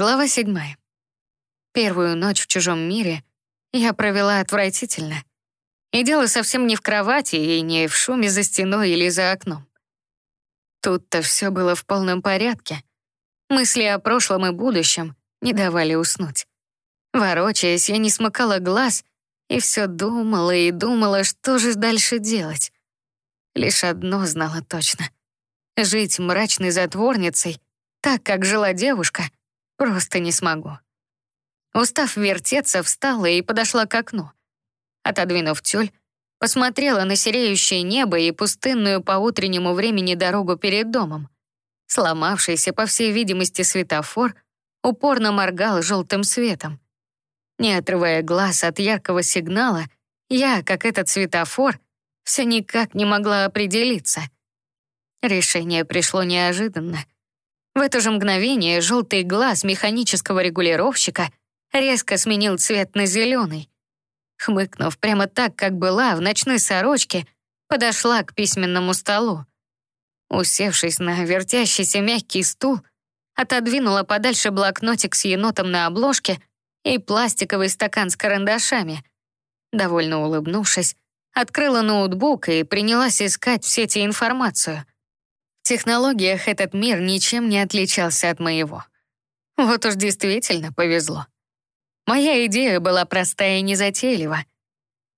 Глава седьмая. Первую ночь в чужом мире я провела отвратительно. И дело совсем не в кровати и не в шуме за стеной или за окном. Тут-то все было в полном порядке. Мысли о прошлом и будущем не давали уснуть. Ворочаясь, я не смыкала глаз и все думала и думала, что же дальше делать. Лишь одно знала точно. Жить мрачной затворницей, так, как жила девушка — Просто не смогу. Устав вертеться, встала и подошла к окну. Отодвинув тюль, посмотрела на сереющее небо и пустынную по утреннему времени дорогу перед домом. Сломавшийся, по всей видимости, светофор упорно моргал желтым светом. Не отрывая глаз от яркого сигнала, я, как этот светофор, все никак не могла определиться. Решение пришло неожиданно — в это же мгновение желтый глаз механического регулировщика резко сменил цвет на зеленый. Хмыкнув прямо так, как была, в ночной сорочке, подошла к письменному столу. Усевшись на вертящийся мягкий стул, отодвинула подальше блокнотик с енотом на обложке и пластиковый стакан с карандашами. Довольно улыбнувшись, открыла ноутбук и принялась искать в сети информацию — технологиях этот мир ничем не отличался от моего. Вот уж действительно повезло. Моя идея была простая и незатейлива.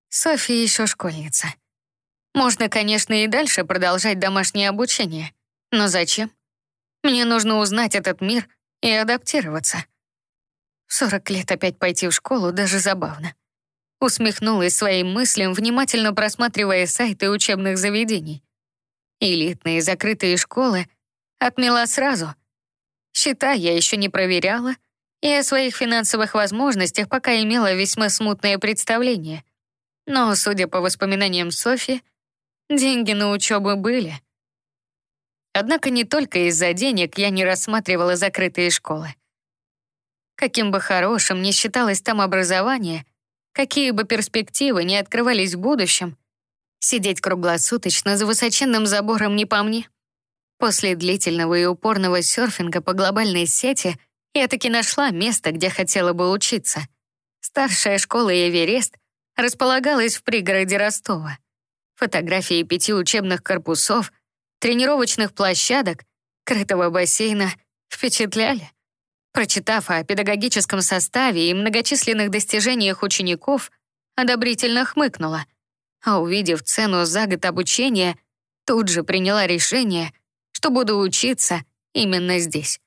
Софья еще школьница. Можно, конечно, и дальше продолжать домашнее обучение. Но зачем? Мне нужно узнать этот мир и адаптироваться. В 40 лет опять пойти в школу даже забавно. Усмехнулась своим мыслям, внимательно просматривая сайты учебных заведений. Элитные закрытые школы отмела сразу. Счета я еще не проверяла, и о своих финансовых возможностях пока имела весьма смутное представление. Но, судя по воспоминаниям Софи, деньги на учебу были. Однако не только из-за денег я не рассматривала закрытые школы. Каким бы хорошим ни считалось там образование, какие бы перспективы не открывались в будущем, Сидеть круглосуточно за высоченным забором не по мне. После длительного и упорного серфинга по глобальной сети я таки нашла место, где хотела бы учиться. Старшая школа «Эверест» располагалась в пригороде Ростова. Фотографии пяти учебных корпусов, тренировочных площадок, крытого бассейна впечатляли. Прочитав о педагогическом составе и многочисленных достижениях учеников, одобрительно хмыкнула — а увидев цену за год обучения, тут же приняла решение, что буду учиться именно здесь.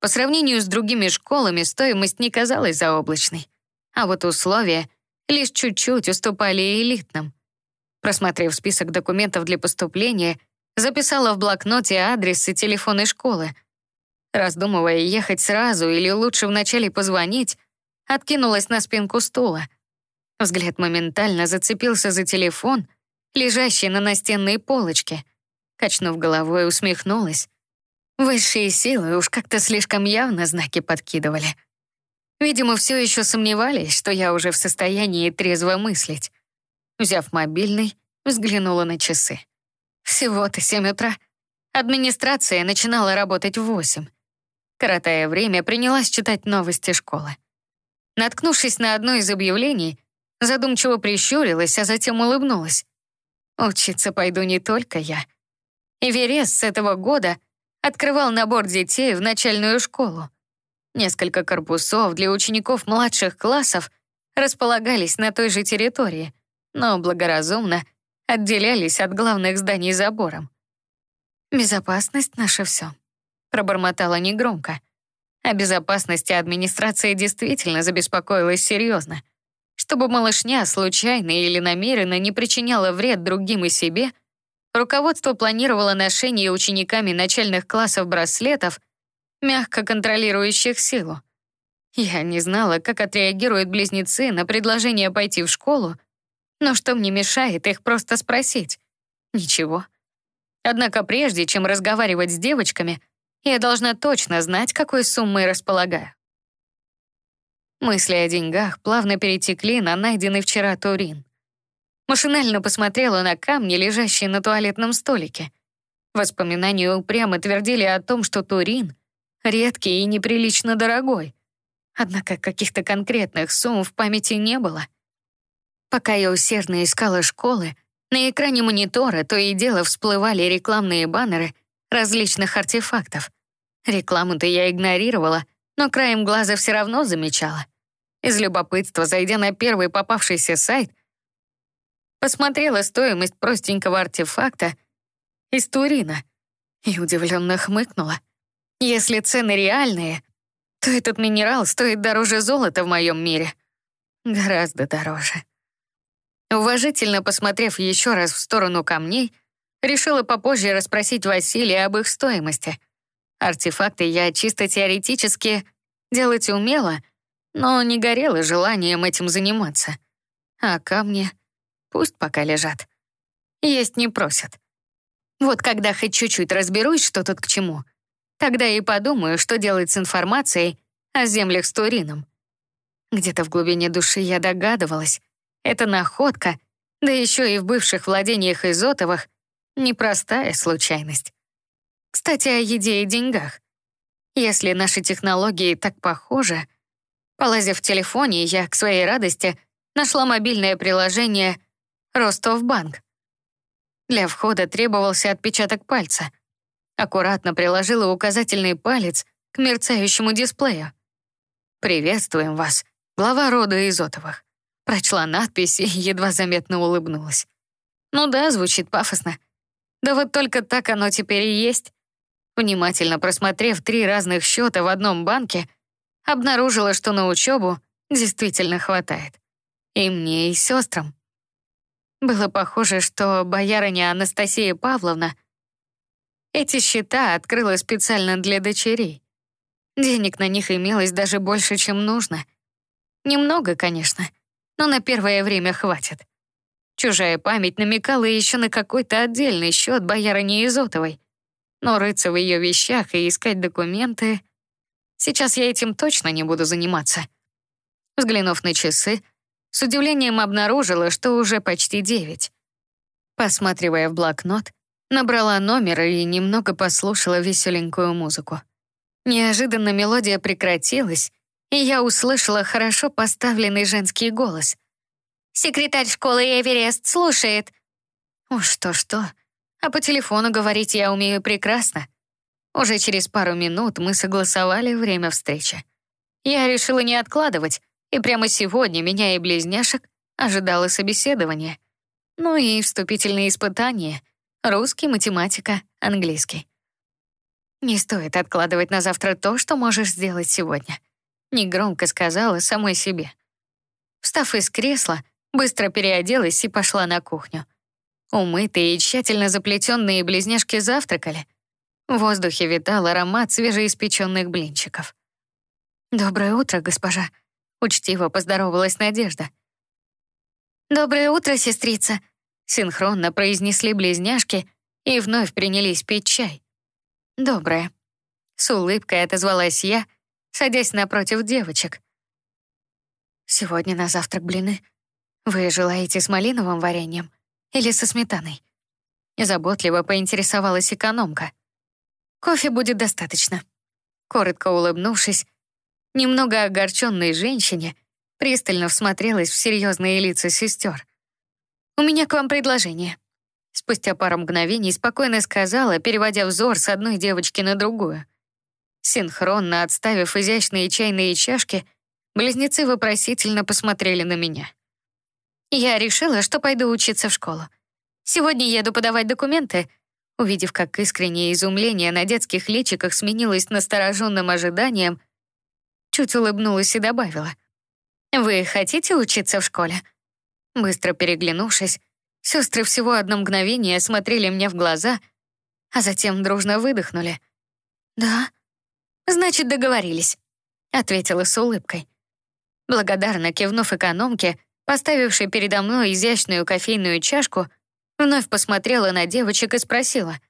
По сравнению с другими школами стоимость не казалась заоблачной, а вот условия лишь чуть-чуть уступали элитным. Просмотрев список документов для поступления, записала в блокноте адрес и телефоны школы. Раздумывая, ехать сразу или лучше вначале позвонить, откинулась на спинку стула — Взгляд моментально зацепился за телефон, лежащий на настенной полочке. Качнув головой, усмехнулась. Высшие силы уж как-то слишком явно знаки подкидывали. Видимо, все еще сомневались, что я уже в состоянии трезво мыслить. Взяв мобильный, взглянула на часы. Всего-то семь утра. Администрация начинала работать в восемь. Коротая время, принялась читать новости школы. Наткнувшись на одно из объявлений, Задумчиво прищурилась, а затем улыбнулась. Учиться пойду не только я. Эверест с этого года открывал набор детей в начальную школу. Несколько корпусов для учеников младших классов располагались на той же территории, но благоразумно отделялись от главных зданий забором. «Безопасность — наше все», — пробормотала негромко. О безопасности администрация действительно забеспокоилась серьезно — чтобы малышня случайно или намеренно не причиняла вред другим и себе, руководство планировало ношение учениками начальных классов браслетов, мягко контролирующих силу. Я не знала, как отреагируют близнецы на предложение пойти в школу, но что мне мешает их просто спросить? Ничего. Однако прежде, чем разговаривать с девочками, я должна точно знать, какой суммой располагаю. Мысли о деньгах плавно перетекли на найденный вчера Турин. Машинально посмотрела на камни, лежащие на туалетном столике. Воспоминания упрямо твердили о том, что Турин редкий и неприлично дорогой. Однако каких-то конкретных сумм в памяти не было. Пока я усердно искала школы, на экране монитора то и дело всплывали рекламные баннеры различных артефактов. Рекламу-то я игнорировала, но краем глаза все равно замечала. Из любопытства, зайдя на первый попавшийся сайт, посмотрела стоимость простенького артефакта из Турина и удивленно хмыкнула. Если цены реальные, то этот минерал стоит дороже золота в моем мире. Гораздо дороже. Уважительно посмотрев еще раз в сторону камней, решила попозже расспросить Василия об их стоимости. Артефакты я чисто теоретически делать умела, но не горела желанием этим заниматься. А камни пусть пока лежат. Есть не просят. Вот когда хоть чуть-чуть разберусь, что тут к чему, тогда и подумаю, что делать с информацией о землях с Турином. Где-то в глубине души я догадывалась, эта находка, да еще и в бывших владениях Изотовых, непростая случайность. Кстати, о еде и деньгах. Если наши технологии так похожи, полазив в телефоне, я, к своей радости, нашла мобильное приложение «Ростовбанк». Для входа требовался отпечаток пальца. Аккуратно приложила указательный палец к мерцающему дисплею. «Приветствуем вас, глава рода Изотовых». Прочла надпись и едва заметно улыбнулась. Ну да, звучит пафосно. Да вот только так оно теперь и есть. Внимательно просмотрев три разных счета в одном банке, обнаружила, что на учебу действительно хватает. И мне, и сестрам. Было похоже, что боярыня Анастасия Павловна эти счета открыла специально для дочерей. Денег на них имелось даже больше, чем нужно. Немного, конечно, но на первое время хватит. Чужая память намекала еще на какой-то отдельный счет боярыни Изотовой. Но рыться в ее вещах и искать документы... Сейчас я этим точно не буду заниматься. Взглянув на часы, с удивлением обнаружила, что уже почти девять. Посматривая в блокнот, набрала номер и немного послушала веселенькую музыку. Неожиданно мелодия прекратилась, и я услышала хорошо поставленный женский голос. «Секретарь школы Эверест слушает». Уж что-что, а по телефону говорить я умею прекрасно. Уже через пару минут мы согласовали время встречи. Я решила не откладывать, и прямо сегодня меня и близняшек ожидало собеседование. Ну и вступительные испытания. Русский, математика, английский. Не стоит откладывать на завтра то, что можешь сделать сегодня негромко сказала самой себе. Встав из кресла, быстро переоделась и пошла на кухню. Умытые и тщательно заплетенные близняшки завтракали. В воздухе витал аромат свежеиспеченных блинчиков. «Доброе утро, госпожа», — учтиво поздоровалась Надежда. «Доброе утро, сестрица», — синхронно произнесли близняшки и вновь принялись пить чай. «Доброе». С улыбкой отозвалась я садясь напротив девочек. «Сегодня на завтрак блины. Вы желаете с малиновым вареньем или со сметаной?» Заботливо поинтересовалась экономка. «Кофе будет достаточно». Коротко улыбнувшись, немного огорченной женщине пристально всмотрелась в серьезные лица сестер. «У меня к вам предложение». Спустя пару мгновений спокойно сказала, переводя взор с одной девочки на другую. Синхронно отставив изящные чайные чашки, близнецы вопросительно посмотрели на меня. Я решила, что пойду учиться в школу. Сегодня еду подавать документы. Увидев, как искреннее изумление на детских личиках сменилось настороженным ожиданием, чуть улыбнулась и добавила. «Вы хотите учиться в школе?» Быстро переглянувшись, сестры всего одно мгновение смотрели мне в глаза, а затем дружно выдохнули. «Да», «Значит, договорились», — ответила с улыбкой. Благодарно кивнув экономке, поставившей передо мной изящную кофейную чашку, вновь посмотрела на девочек и спросила.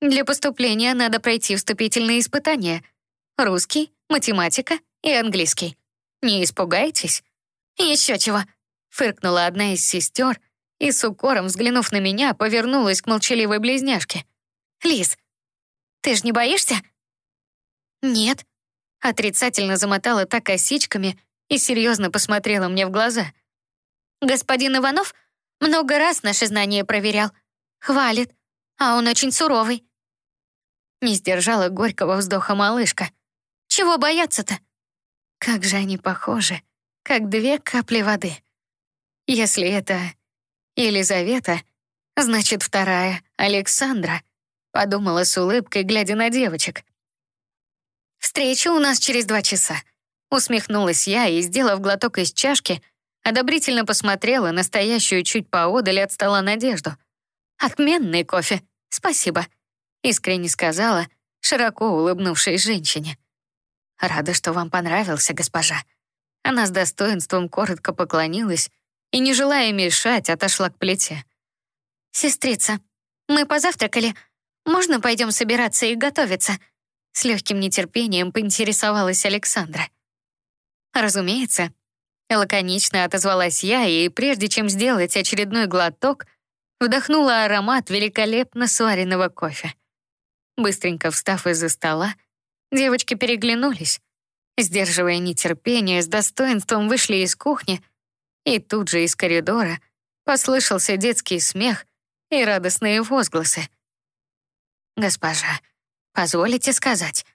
«Для поступления надо пройти вступительные испытания. Русский, математика и английский. Не испугайтесь?» «Еще чего», — фыркнула одна из сестер и с укором, взглянув на меня, повернулась к молчаливой близняшке. «Лиз, ты ж не боишься?» «Нет», — отрицательно замотала так косичками и серьезно посмотрела мне в глаза. «Господин Иванов много раз наши знания проверял. Хвалит, а он очень суровый». Не сдержала горького вздоха малышка. «Чего бояться-то?» Как же они похожи, как две капли воды. Если это Елизавета, значит, вторая — Александра, подумала с улыбкой, глядя на девочек. «Встреча у нас через два часа», — усмехнулась я и, сделав глоток из чашки, одобрительно посмотрела на стоящую чуть поодаль от стола Надежду. «Отменный кофе, спасибо», — искренне сказала, широко улыбнувшись женщине. «Рада, что вам понравился, госпожа». Она с достоинством коротко поклонилась и, не желая мешать, отошла к плите. «Сестрица, мы позавтракали. Можно пойдем собираться и готовиться?» С легким нетерпением поинтересовалась Александра. «Разумеется». Лаконично отозвалась я, и прежде чем сделать очередной глоток, вдохнула аромат великолепно сваренного кофе. Быстренько встав из-за стола, девочки переглянулись. Сдерживая нетерпение, с достоинством вышли из кухни — и тут же из коридора послышался детский смех и радостные возгласы. «Госпожа, позволите сказать?»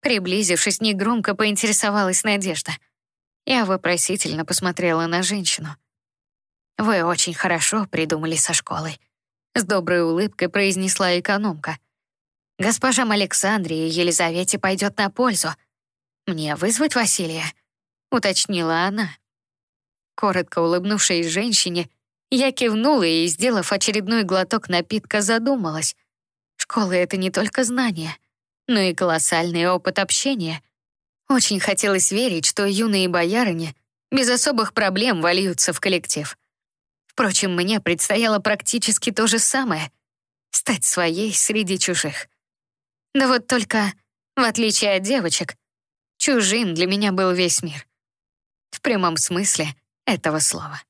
Приблизившись, негромко поинтересовалась Надежда. Я вопросительно посмотрела на женщину. «Вы очень хорошо придумали со школой», — с доброй улыбкой произнесла экономка. «Госпожам Александре и Елизавете пойдет на пользу. Мне вызвать Василия?» — уточнила она. Коротко улыбнувшись женщине, я кивнула и, сделав очередной глоток напитка, задумалась. Школа — это не только знания, но и колоссальный опыт общения. Очень хотелось верить, что юные боярыни без особых проблем вольются в коллектив. Впрочем, мне предстояло практически то же самое — стать своей среди чужих. Да вот только, в отличие от девочек, чужим для меня был весь мир. В прямом смысле — этого слова.